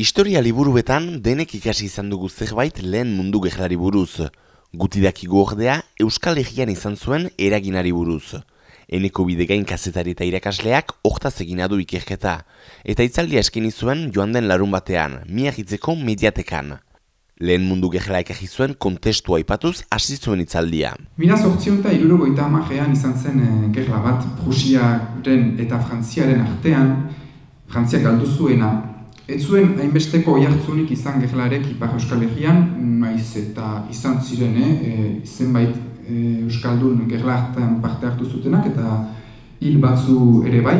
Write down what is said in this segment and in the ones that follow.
Historia liburuetan denek ikasi izan dugu zerbait lehen mundu gehlari buruz. Gutidakigu ordea, Euskal Egean izan zuen eraginari buruz. Eneko bidegain kazetari eta irakasleak hortaz egina du ikerketa. Eta itzaldia eskini zuen joan den larun batean, miagitzeko mediatekan. Lehen mundu gehela ekaji zuen kontestua aipatuz hasi zuen itzaldia. Mila sortzion eta irurogoita amajean izan zen e, gerla bat Prusiaren eta Frantziaren artean, Frantziak galdu zuena, Ez zuen hainbesteko jartzunik izan gerlarek Ipar Euskal Herrian, maiz eta izan ziren, eh, zenbait e, Euskaldun gerla hartan parte hartu zutenak eta hil batzu ere bai.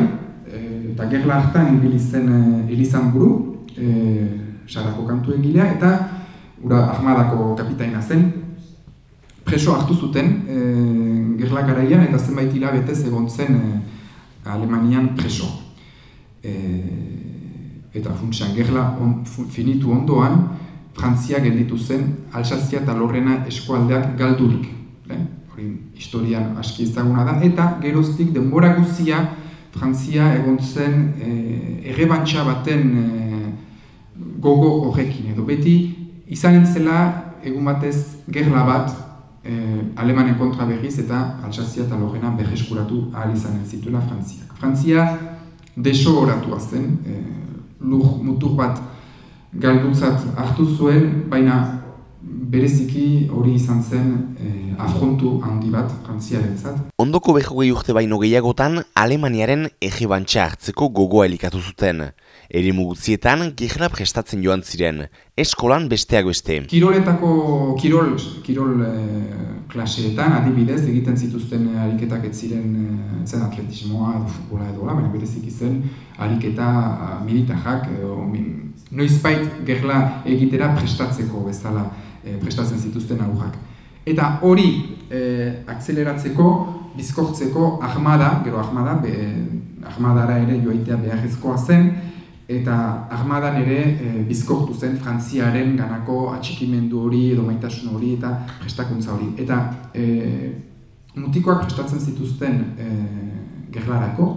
E, eta gerla hartan hil zen e, Elizan buru, e, sarako kantu egilea, eta ura armadako kapitaina zen. Preso hartu zuten e, gerla garaian eta zenbait hilabetez egon zen e, Alemanian preso. E, eta funtsean gerla on, finitu ondoan, Frantzia gelditu zen Alsazia eta Lorrena eskualdeak galdurik. Eh? Hori historian aski ezaguna da, eta geroztik denbora guzia Frantzia egon zen eh, baten eh, gogo horrekin edo. Beti izan entzela egun batez gerla bat eh, Alemanen kontra berriz eta Alsazia eta Lorrena berreskuratu ahal izan zituela Frantzia. Frantzia deso horatua zen, eh, lur mutur bat galdutzat hartu zuen, baina bereziki hori izan zen eh, afrontu handi bat frantziaren zat. Ondoko behogei urte baino gehiagotan, Alemaniaren ege bantxa hartzeko gogoa elikatu zuten. Eri mugutzietan, gerra prestatzen joan ziren, eskolan besteak beste. Kiroletako, kirol, kirol eh, klaseetan, adibidez, egiten zituzten ariketak ez ziren eh, zen atletismoa edo futbola edo, baina bereziki zen ariketa uh, militajak, eh, noizbait gerla egitera prestatzeko bezala e, prestatzen zituzten aurrak. Eta hori e, akzeleratzeko, bizkortzeko ahmada, gero ahmada, be, ahmadara ere joaitea beharrezkoa zen, eta ahmadan ere e, bizkortu zen frantziaren ganako atxikimendu hori edo maitasun hori eta prestakuntza hori. Eta e, mutikoak prestatzen zituzten e, gerlarako,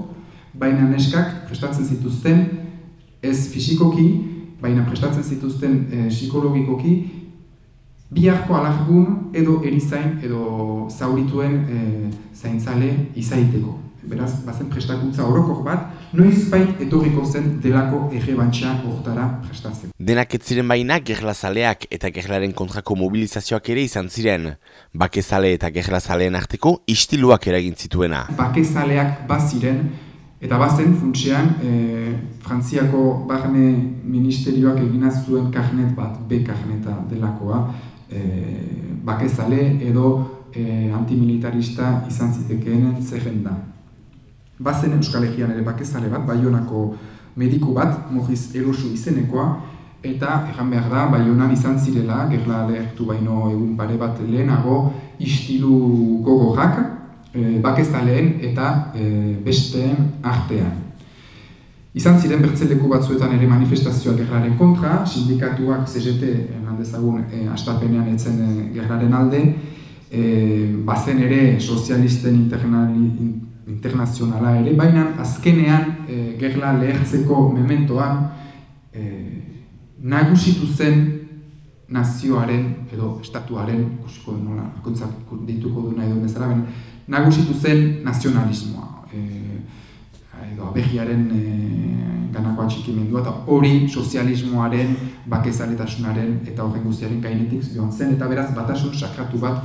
baina neskak prestatzen zituzten ez fisikoki, baina prestatzen zituzten e, psikologikoki, biharko alargun edo erizain edo zaurituen e, zaintzale izaiteko. Beraz, bazen prestakuntza orokor bat, noiz bait etorriko zen delako ege bantxa hortara prestatzen. Denak ez ziren baina gerlazaleak eta gerlaren kontrako mobilizazioak ere izan ziren. Bakezale eta gerlazaleen arteko istiluak eragin zituena. Bakezaleak baziren eta bazen funtsean e, Frantziako barne ministerioak eginaz zuen karnet bat, B karneta delakoa, e, bakezale edo e, antimilitarista izan zitekeen zerrenda. Bazen Euskal Herrian ere bakezale bat, Baionako mediku bat, Mojiz Erosu izenekoa, eta egan behar da, Baionan izan zirela, gerla lehertu baino egun pare bat lehenago, istilu gogorrak, e, bakezaleen eta e, besteen artean. Izan ziren bertzeleku batzuetan ere manifestazioak gerraren kontra, sindikatuak CGT eman dezagun e, astapenean etzen e, gerraren alde, e, bazen ere sozialisten internazionala ere, baina azkenean e, gerla lehertzeko mementoan e, nagusitu zen nazioaren edo estatuaren, kusiko nola, dituko du nahi duen bezala, nagusitu zen nazionalismoa. E, edo abegiaren e, ganako atxikimendua eta hori sozialismoaren, bakezaletasunaren eta horren guztiaren gainetik joan zen eta beraz batasun sakratu bat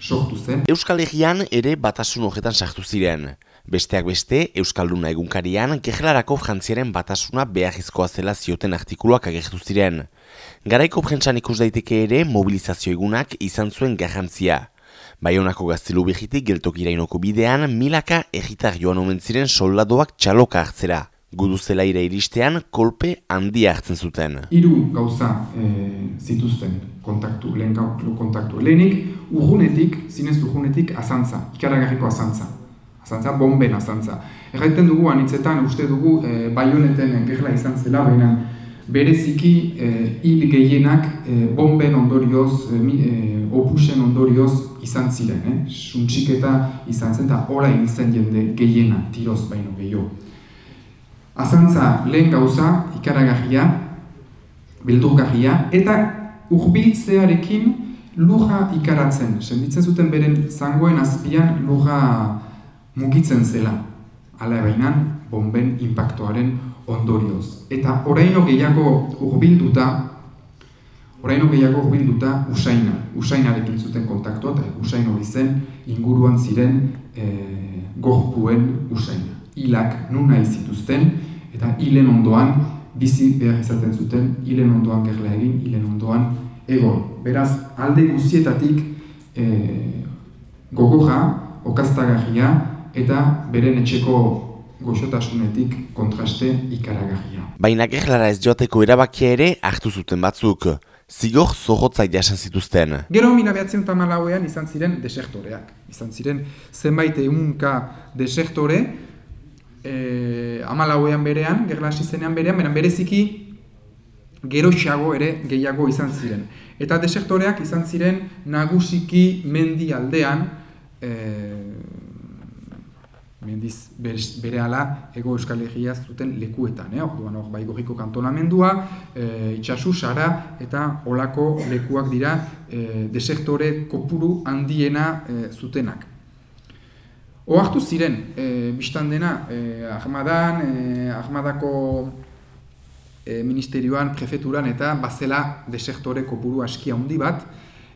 sortu zen. Euskal Herrian ere batasun horretan sartu ziren. Besteak beste, Euskalduna egunkarian, gehelarako frantziaren batasuna beharrizkoa zela zioten artikuluak agertu ziren. Garaiko prentsan ikus daiteke ere mobilizazio egunak izan zuen garrantzia. Baionako gaztelu behitik geltokirainoko bidean, milaka egitar joan omen ziren soldadoak txaloka hartzera. Gudu zela ire iristean, kolpe handia hartzen zuten. Hiru gauza e, zituzten kontaktu, lehen kontaktu. Lehenik, urgunetik, zinez urgunetik, azantza, ikaragarriko azantza. Azantza, bomben azantza. Erraiten dugu, anitzetan, uste dugu, e, baioneten gerla izan zela, baina bereziki eh, hil gehienak e, bomben ondorioz, e, opusen ondorioz izan ziren, eh? suntxiketa izan zen, eta ora hil zen jende gehiena, tiroz baino gehiago. Azantza lehen gauza, ikaragarria, beldurgarria, eta urbiltzearekin luja ikaratzen. Senditzen zuten beren zangoen azpian luja mugitzen zela. Hala ebainan, bomben impactoaren ondorioz. Eta oraino gehiago urbilduta, oraino gehiago urbilduta usaina. Usainarekin zuten kontaktua, eta usain hori zen inguruan ziren e, gorpuen usaina. Ilak nun nahi zituzten, eta hilen ondoan bizi behar izaten zuten, hilen ondoan gerla egin, hilen ondoan egon. Beraz, alde guztietatik e, gogoja, okaztagarria, eta beren etxeko goxotasunetik kontraste ikaragarria. Baina gerlara ez joateko erabakia ere hartu zuten batzuk. Zigor zohotza jasan zituzten. Gero mila behatzen tamalauean izan ziren desektoreak. Izan ziren zenbait egunka desektore, e, amalauean berean, gerla hasi zenean berean, beran bereziki geroxago ere gehiago izan ziren. Eta desektoreak izan ziren nagusiki mendi aldean, e, mendiz bere ala ego euskal egia zuten lekuetan. Eh? Orduan, hor, bai gorriko kantonamendua, e, itxasu, sara eta olako lekuak dira e, desektore kopuru handiena e, zutenak. Oartu ziren, e, biztan dena, e, Ahmadan, e, Ahmadako e, ministerioan, prefeturan eta bazela desektore kopuru aski handi bat,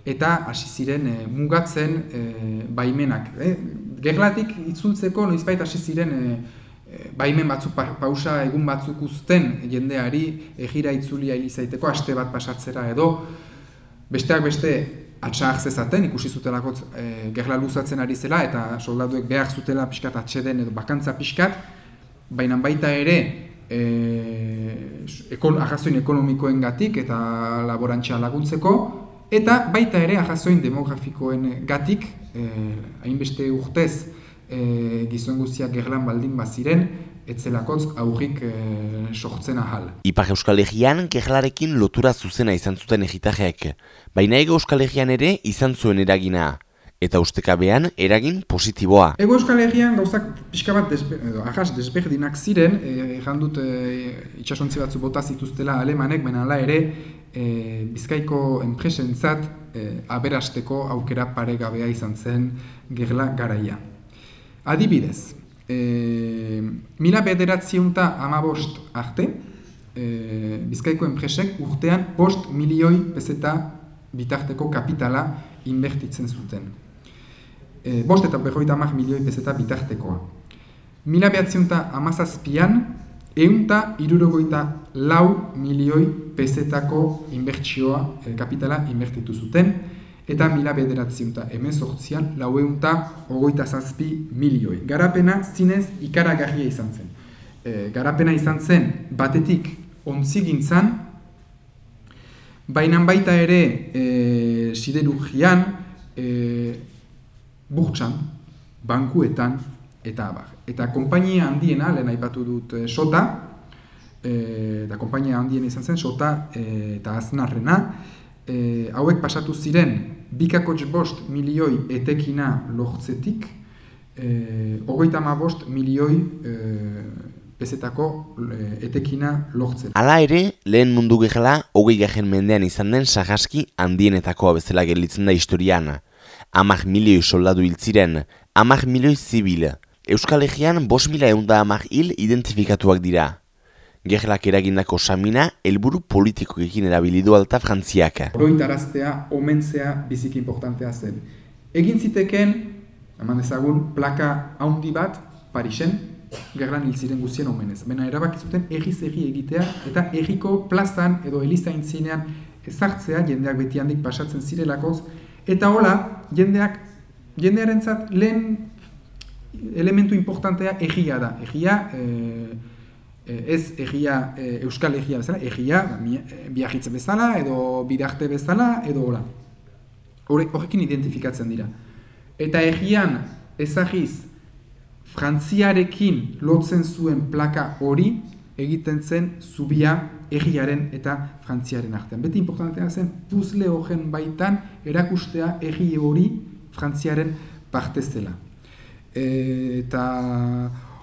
eta hasi ziren e, mugatzen e, baimenak. E, gerlatik itzultzeko noizbait hasi ziren e, baimen batzuk pausa egun batzuk uzten jendeari egira itzulia ilizaiteko aste bat pasatzera edo besteak beste atxak zezaten ikusi zutelako e, gerla luzatzen ari zela eta soldaduek behar zutela pixkat atxeden edo bakantza pixkat baina baita ere e, ekon, ahazoin ekonomikoen gatik eta laborantza laguntzeko Eta baita ere ahazoin demografikoen gatik, eh, hainbeste urtez eh, gizon guztiak gerlan baldin baziren, etzelakotz aurrik eh, sortzen ahal. Ipar Euskal Herrian gerlarekin lotura zuzena izan zuten egitajek, baina ego Euskal Herrian ere izan zuen eragina eta ustekabean eragin positiboa. Ego Euskal Herrian gauzak pixka bat desbe, edo, ahas, desberdinak ziren, e, dut e, itxasontzi batzu bota zituztela alemanek, baina ala ere e, bizkaiko enpresentzat e, aberasteko aukera paregabea izan zen gerla garaia. Adibidez, e, mila bederatziunta amabost arte, e, bizkaiko enpresek urtean post milioi bezeta bitarteko kapitala inbertitzen zuten e, bost eta berroita amak milioi bezeta bitartekoa. Mila behatziunta amazazpian, eunta irurogoita lau milioi pezetako inbertsioa, e, kapitala inbertitu zuten, eta mila bederatziunta emezortzian, lau eunta ogoita zazpi milioi. Garapena zinez ikaragarria izan zen. E, garapena izan zen batetik ontzigintzan, baina baita ere e, siderurgian, e, burtsan, bankuetan, eta abar. Eta konpainia handiena, lehen aipatu dut e, sota, e, eta konpainia handiena izan zen, sota e, eta aznarrena, e, hauek pasatu ziren, bikako bost milioi etekina lortzetik, e, ogoita ma bost milioi e, pezetako etekina lortzen. Hala ere, lehen mundu gehela, hogei gajen mendean izan den sagaski handienetakoa bezala gelitzen da historiana amak milioi soldadu hil ziren, amak milioi zibil. Euskal Egean bos mila eunda amak hil identifikatuak dira. Gerlak eragindako samina, helburu politikoekin erabilidu alta frantziak. Oroitaraztea, omentzea, biziki importantea zen. Egin ziteken, eman ezagun, plaka haundi bat, Parisen, gerlan hil ziren guzien omenez. Bena erabakizuten egiz egi egitea, eta egiko plazan edo elizain zinean ezartzea, jendeak beti handik pasatzen zirelakoz, Eta hola, jendeak, jendearentzat lehen elementu importantea egia da. Egia, e, ez egia, e, euskal egia bezala, egia, biarritze bezala, edo bidarte bezala, edo hola. Horrekin identifikatzen dira. Eta egian ezagiz frantziarekin lotzen zuen plaka hori egiten zen zubia egiaren eta frantziaren artean. Beti importantea zen puzle horren baitan erakustea egi hori frantziaren parte zela. E, eta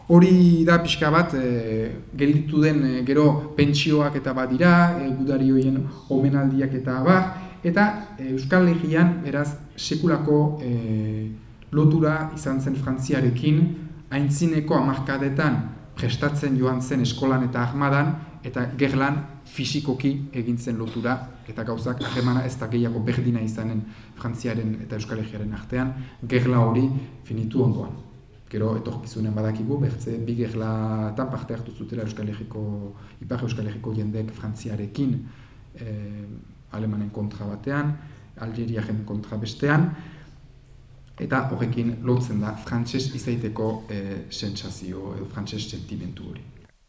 Hori da pixka bat, e, gelditu den e, gero pentsioak eta bat dira, e, gudari horien omenaldiak eta bar, eta e, Euskal Legian, beraz, sekulako e, lotura izan zen Frantziarekin, haintzineko amarkadetan prestatzen joan zen eskolan eta armadan, eta gerlan fisikoki egintzen lotura, eta gauzak ahemana ez da gehiago berdina izanen Frantziaren eta Euskal Legiaren artean, gerla hori finitu ondoan gero etorkizunen badakigu, bertze bi gerlatan parte hartu zutela Euskal Herriko, Ipar Euskal Herriko jendek Frantziarekin eh, alemanen kontra batean, Algeriaren kontra bestean, eta horrekin lotzen da frantses izaiteko eh, sentsazio edo frantses sentimentu hori.